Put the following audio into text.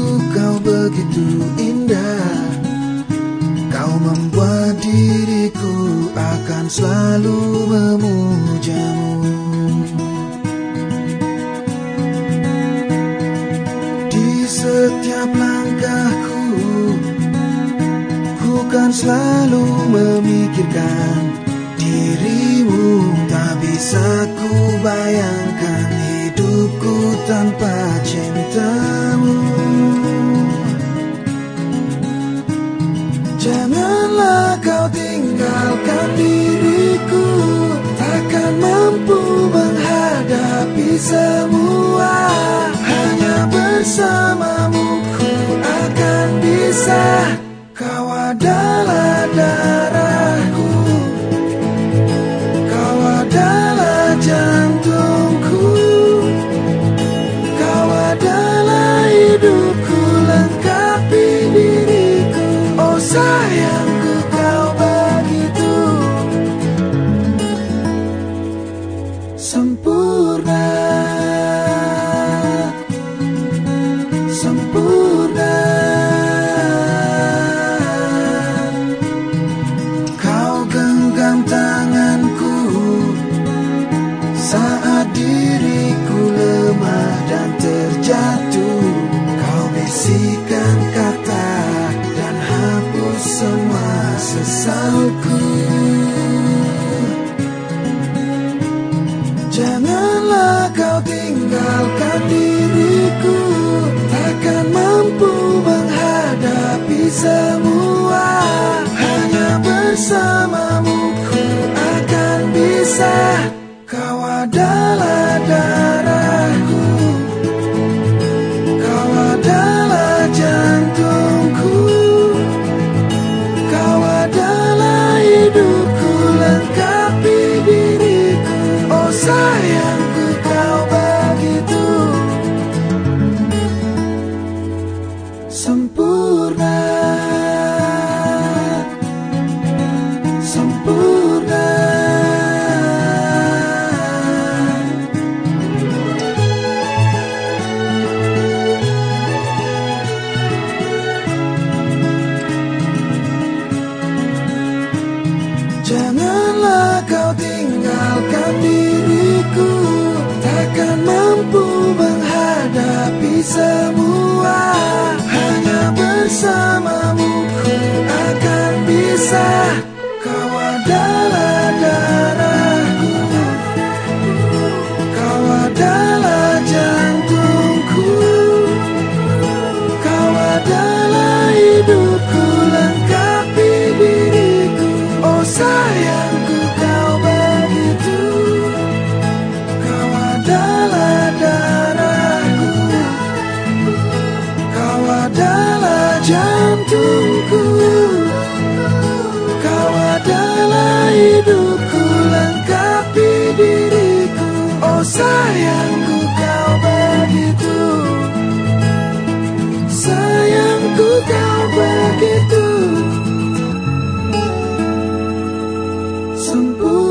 hatiku kau begitu indah. Kau membuat diriku akan selalu memujamu. Di setiap langkahku Ku kan selalu memikirkan dirimu. Tak bisa ku bayangkan hidupku tanpa cinta. Tinggalkan diriku Takkan mampu menghadapi semua? Hanya bersamamu ku akan bisa. Kau adalah bersama semua Hanya bersamamu ku akan bisa 总不